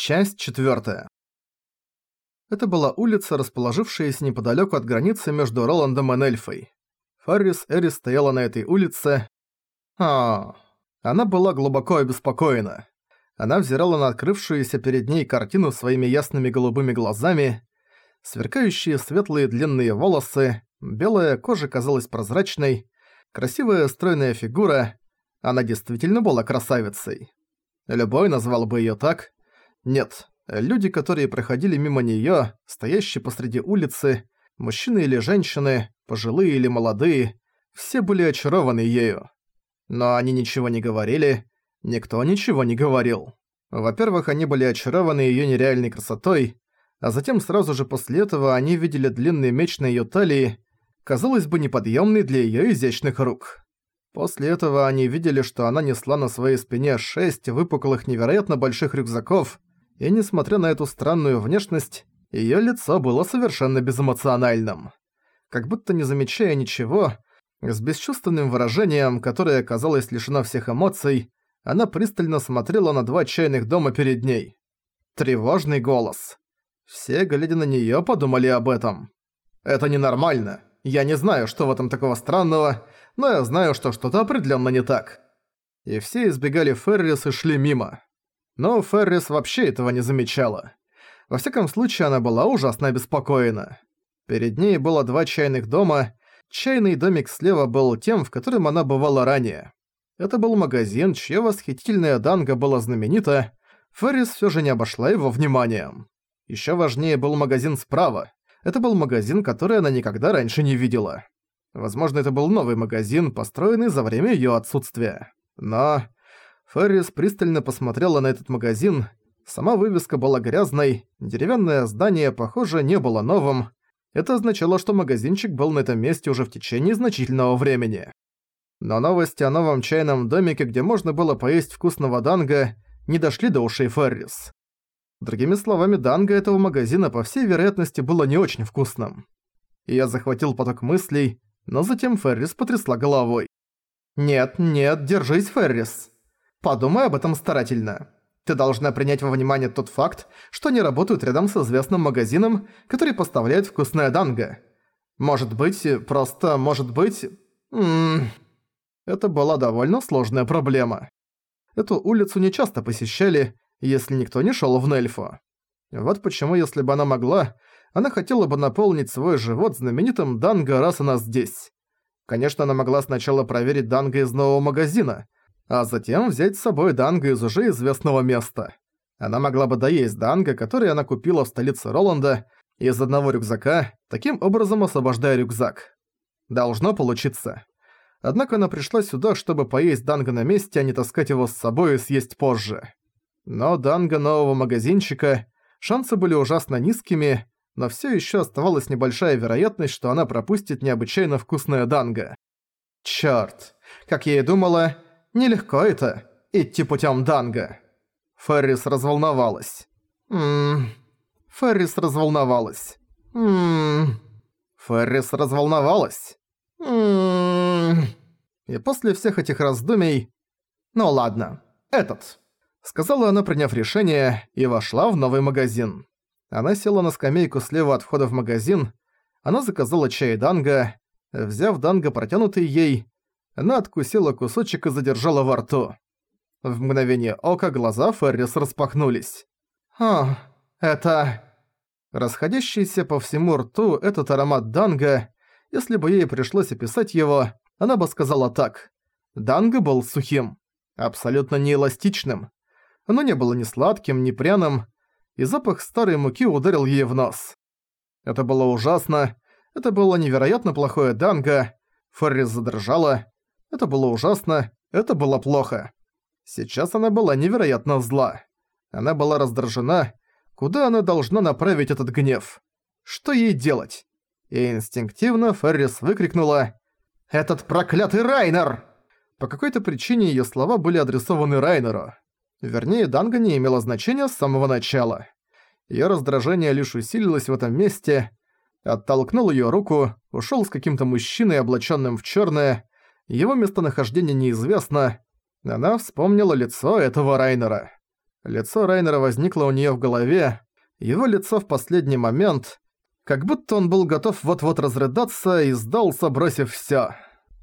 Часть 4. Это была улица, расположившаяся неподалеку от границы между Роландом и Эльфой. Фаррис Эрис стояла на этой улице. А, она была глубоко обеспокоена. Она взирала на открывшуюся перед ней картину своими ясными голубыми глазами. Сверкающие светлые длинные волосы, белая кожа казалась прозрачной, красивая стройная фигура. Она действительно была красавицей. Любой назвал бы её так. Нет, люди, которые проходили мимо неё, стоящие посреди улицы, мужчины или женщины, пожилые или молодые, все были очарованы ею. Но они ничего не говорили, никто ничего не говорил. Во-первых, они были очарованы её нереальной красотой, а затем сразу же после этого они видели длинный меч на её талии, казалось бы, неподъёмный для её изящных рук. После этого они видели, что она несла на своей спине шесть выпуклых невероятно больших рюкзаков, и несмотря на эту странную внешность, её лицо было совершенно безэмоциональным. Как будто не замечая ничего, с бесчувственным выражением, которое казалось лишено всех эмоций, она пристально смотрела на два чайных дома перед ней. Тревожный голос. Все, глядя на неё, подумали об этом. «Это ненормально. Я не знаю, что в этом такого странного, но я знаю, что что-то определённо не так». И все избегали Феррис и шли мимо. Но Феррис вообще этого не замечала. Во всяком случае, она была ужасно обеспокоена. Перед ней было два чайных дома. Чайный домик слева был тем, в котором она бывала ранее. Это был магазин, чья восхитительная данга была знаменита. Феррис все же не обошла его вниманием. Еще важнее был магазин справа. Это был магазин, который она никогда раньше не видела. Возможно, это был новый магазин, построенный за время ее отсутствия. Но Феррис пристально посмотрела на этот магазин. Сама вывеска была грязной, деревянное здание, похоже, не было новым. Это означало, что магазинчик был на этом месте уже в течение значительного времени. Но новости о новом чайном домике, где можно было поесть вкусного данга, не дошли до ушей Феррис. Другими словами, данга этого магазина, по всей вероятности, было не очень вкусным. Я захватил поток мыслей, но затем Феррис потрясла головой. «Нет, нет, держись, Феррис!» Подумай об этом старательно. Ты должна принять во внимание тот факт, что они работают рядом с известным магазином, который поставляет вкусное данго. Может быть, просто может быть... Ммм... Это была довольно сложная проблема. Эту улицу не часто посещали, если никто не шёл в Нельфу. Вот почему, если бы она могла, она хотела бы наполнить свой живот знаменитым данго, раз она здесь. Конечно, она могла сначала проверить данго из нового магазина, а затем взять с собой данго из уже известного места. Она могла бы доесть данго, который она купила в столице Роланда, из одного рюкзака, таким образом освобождая рюкзак. Должно получиться. Однако она пришла сюда, чтобы поесть данго на месте, а не таскать его с собой и съесть позже. Но данго нового магазинчика, шансы были ужасно низкими, но всё ещё оставалась небольшая вероятность, что она пропустит необычайно вкусное данго. Чёрт, как я и думала, Нелегко это — идти путем Данга. Феррис разволновалась. Ммм... Феррис разволновалась. Ммм... Феррис разволновалась. Ммм... И после всех этих раздумий... Ну ладно, этот. Сказала она, приняв решение, и вошла в новый магазин. Она села на скамейку слева от входа в магазин, она заказала чай Данга, взяв Данга, протянутый ей, она откусила кусочек и задержала во рту. В мгновение ока глаза Феррис распахнулись. «О, это...» Расходящийся по всему рту этот аромат данга, если бы ей пришлось описать его, она бы сказала так. Данга был сухим, абсолютно неэластичным. Оно не было ни сладким, ни пряным, и запах старой муки ударил ей в нос. Это было ужасно, это было невероятно плохое данго, Феррис задрожала, это было ужасно, это было плохо. Сейчас она была невероятно зла. Она была раздражена. Куда она должна направить этот гнев? Что ей делать? И инстинктивно Феррис выкрикнула «Этот проклятый Райнер!» По какой-то причине её слова были адресованы Райнеру. Вернее, Данга не имела значения с самого начала. Её раздражение лишь усилилось в этом месте. Оттолкнул её руку, ушёл с каким-то мужчиной, облачённым в чёрное, его местонахождение неизвестно. Она вспомнила лицо этого Райнера. Лицо Райнера возникло у неё в голове, его лицо в последний момент, как будто он был готов вот-вот разрыдаться и сдался, бросив всё.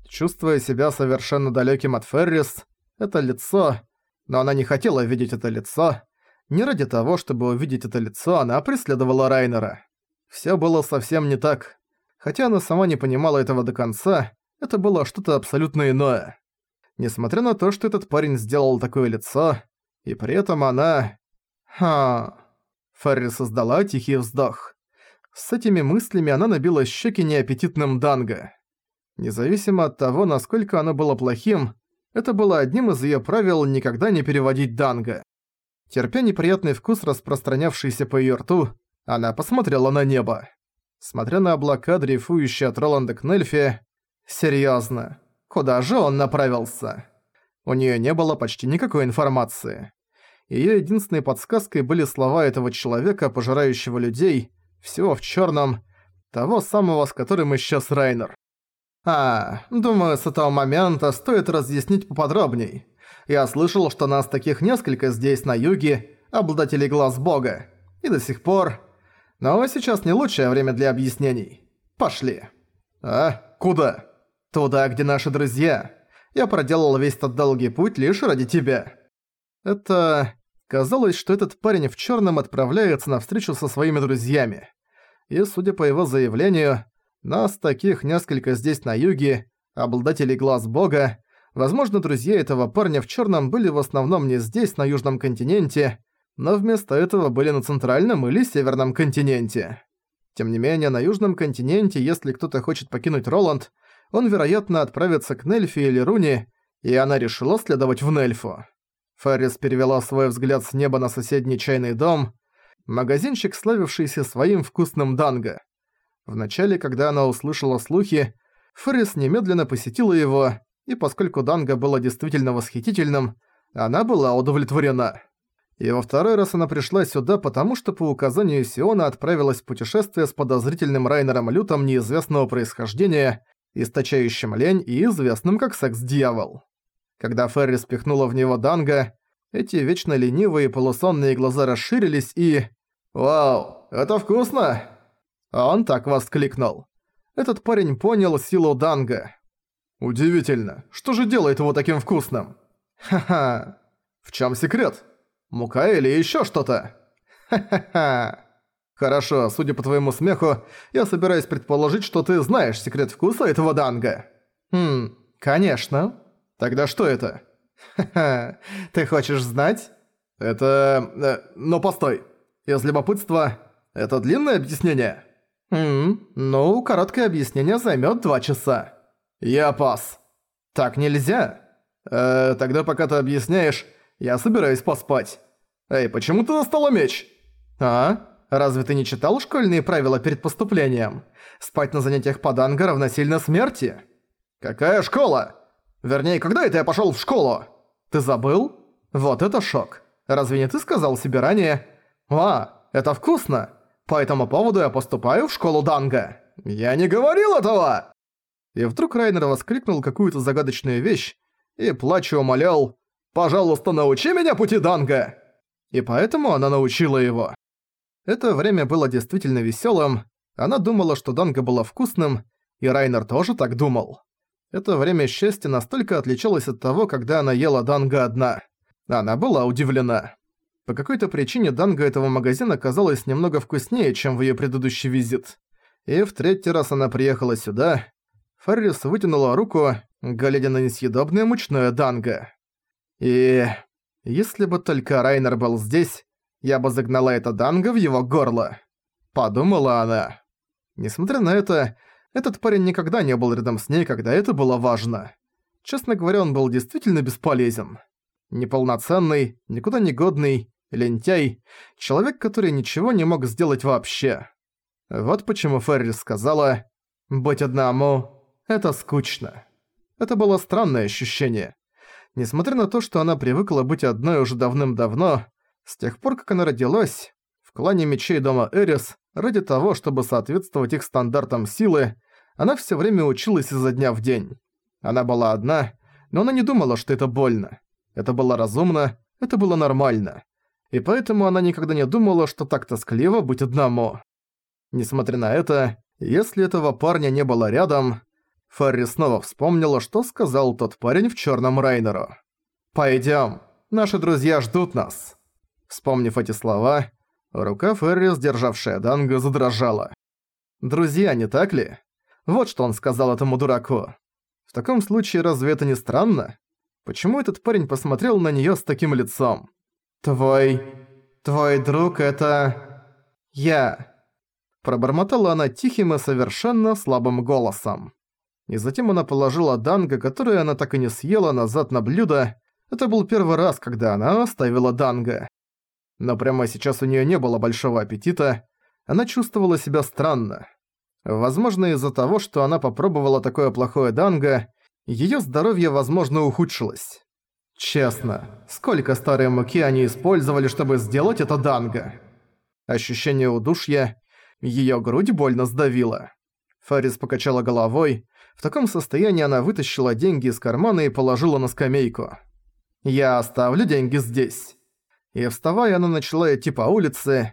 Чувствуя себя совершенно далёким от Феррис, это лицо... Но она не хотела видеть это лицо. Не ради того, чтобы увидеть это лицо, она преследовала Райнера. Всё было совсем не так. Хотя она сама не понимала этого до конца, это было что-то абсолютно иное. Несмотря на то, что этот парень сделал такое лицо, и при этом она... Ха... Ферри создала тихий вздох. С этими мыслями она набила щеки неаппетитным данго. Независимо от того, насколько оно было плохим, это было одним из её правил никогда не переводить данго. Терпя неприятный вкус, распространявшийся по её рту, она посмотрела на небо. Смотря на облака, дрейфующие от Роланда к Нельфе, серьёзно, куда же он направился? У неё не было почти никакой информации. Её единственной подсказкой были слова этого человека, пожирающего людей, всего в чёрном, того самого, с которым исчез Райнер. А, думаю, с этого момента стоит разъяснить поподробней. Я слышал, что нас таких несколько здесь, на юге, обладателей глаз бога. И до сих пор... Но сейчас не лучшее время для объяснений. Пошли. А? Куда? Туда, где наши друзья. Я проделал весь тот долгий путь лишь ради тебя. Это... Казалось, что этот парень в чёрном отправляется на встречу со своими друзьями. И, судя по его заявлению, нас таких несколько здесь на юге, обладателей глаз бога. Возможно, друзья этого парня в черном были в основном не здесь, на южном континенте, но вместо этого были на центральном или северном континенте. Тем не менее, на южном континенте, если кто-то хочет покинуть Роланд, он, вероятно, отправится к Нельфи или Руни, и она решила следовать в Нельфу. Феррис перевела свой взгляд с неба на соседний чайный дом, магазинчик, славившийся своим вкусным данго. Вначале, когда она услышала слухи, Феррис немедленно посетила его, и поскольку Данго было действительно восхитительным, она была удовлетворена. И во второй раз она пришла сюда, потому что по указанию Сиона отправилась в путешествие с подозрительным Райнером Лютом неизвестного происхождения, источающим лень и известным как секс-дьявол. Когда Феррис спихнула в него Данго, эти вечно ленивые полусонные глаза расширились и... «Вау, это вкусно!» А он так воскликнул. Этот парень понял силу Данга. Удивительно, что же делает его таким вкусным? Ха-ха. В чем секрет? Мука или еще что-то? Ха-ха-ха. Хорошо, судя по твоему смеху, я собираюсь предположить, что ты знаешь секрет вкуса этого данга. Хм, конечно. Тогда что это? Ха-ха. Ты хочешь знать? Это... Э, но постой. Из любопытства... Это длинное объяснение? «Ммм, ну, короткое объяснение займет два часа». «Я пас». «Так нельзя». «Э, тогда пока ты объясняешь, я собираюсь поспать». «Эй, почему ты достала меч?» «А? Разве ты не читал школьные правила перед поступлением? Спать на занятиях по данго равносильно смерти». «Какая школа? Вернее, когда это я пошёл в школу?» «Ты забыл? Вот это шок. Разве не ты сказал себе ранее? А, это вкусно!» По этому поводу я поступаю в школу Данга. Я не говорил этого!» И вдруг Райнер воскликнул какую-то загадочную вещь и, плача, умолял «Пожалуйста, научи меня пути Данга!» И поэтому она научила его. Это время было действительно веселым. Она думала, что Данга было вкусным, и Райнер тоже так думал. Это время счастья настолько отличалось от того, когда она ела Данга одна. Она была удивлена. По какой-то причине данго этого магазина казалась немного вкуснее, чем в её предыдущий визит. И в третий раз она приехала сюда. Феррис вытянула руку, глядя на несъедобное мучное данго. И... если бы только Райнер был здесь, я бы загнала это данго в его горло. Подумала она. Несмотря на это, этот парень никогда не был рядом с ней, когда это было важно. Честно говоря, он был действительно бесполезен. Неполноценный, никуда не годный, лентяй, человек, который ничего не мог сделать вообще. Вот почему Феррис сказала «Быть одному – это скучно». Это было странное ощущение. Несмотря на то, что она привыкла быть одной уже давным-давно, с тех пор, как она родилась, в клане мечей дома Эрис, ради того, чтобы соответствовать их стандартам силы, она все время училась изо дня в день. Она была одна, но она не думала, что это больно. Это было разумно, это было нормально. и поэтому она никогда не думала, что так тоскливо быть одному. Несмотря на это, если этого парня не было рядом, Фарри снова вспомнила, что сказал тот парень в черном Райнеру. «Пойдём, наши друзья ждут нас». Вспомнив эти слова, рука Ферри, сдержавшая Данга, задрожала. «Друзья, не так ли?» Вот что он сказал этому дураку. В таком случае разве это не странно? Почему этот парень посмотрел на неё с таким лицом? «Твой... твой друг это... я...» Пробормотала она тихим и совершенно слабым голосом. И затем она положила данго, которое она так и не съела, назад на блюдо. Это был первый раз, когда она оставила данго. Но прямо сейчас у неё не было большого аппетита. Она чувствовала себя странно. Возможно, из-за того, что она попробовала такое плохое данго, её здоровье, возможно, ухудшилось. Честно, сколько старой муки они использовали, чтобы сделать это данго? Ощущение удушья, её грудь больно сдавила. Фарис покачала головой. В таком состоянии она вытащила деньги из кармана и положила на скамейку. «Я оставлю деньги здесь». И вставая, она начала идти по улице.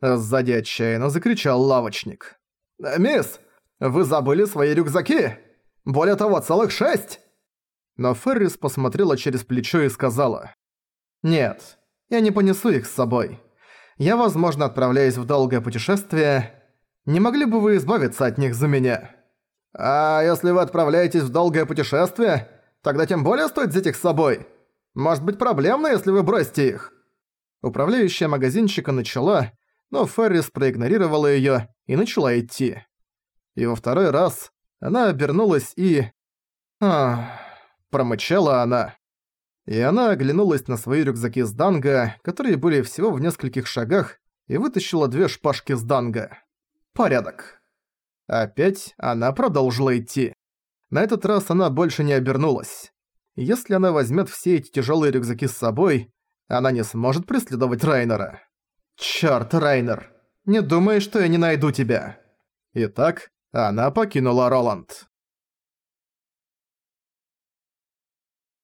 Сзади отчаянно закричал лавочник. «Мисс, вы забыли свои рюкзаки? Более того, целых шесть!» Но Феррис посмотрела через плечо и сказала. «Нет, я не понесу их с собой. Я, возможно, отправляюсь в долгое путешествие. Не могли бы вы избавиться от них за меня?» «А если вы отправляетесь в долгое путешествие, тогда тем более стоит взять их с собой. Может быть проблемно, если вы бросите их?» Управляющая магазинчика начала, но Феррис проигнорировала её и начала идти. И во второй раз она обернулась и... Ах, промычала она. И она оглянулась на свои рюкзаки с данго, которые были всего в нескольких шагах, и вытащила две шпажки с данго. Порядок. Опять она продолжила идти. На этот раз она больше не обернулась. Если она возьмет все эти тяжелые рюкзаки с собой, она не сможет преследовать Райнера. «Чёрт, Райнер, не думай, что я не найду тебя». Итак, она покинула Роланд.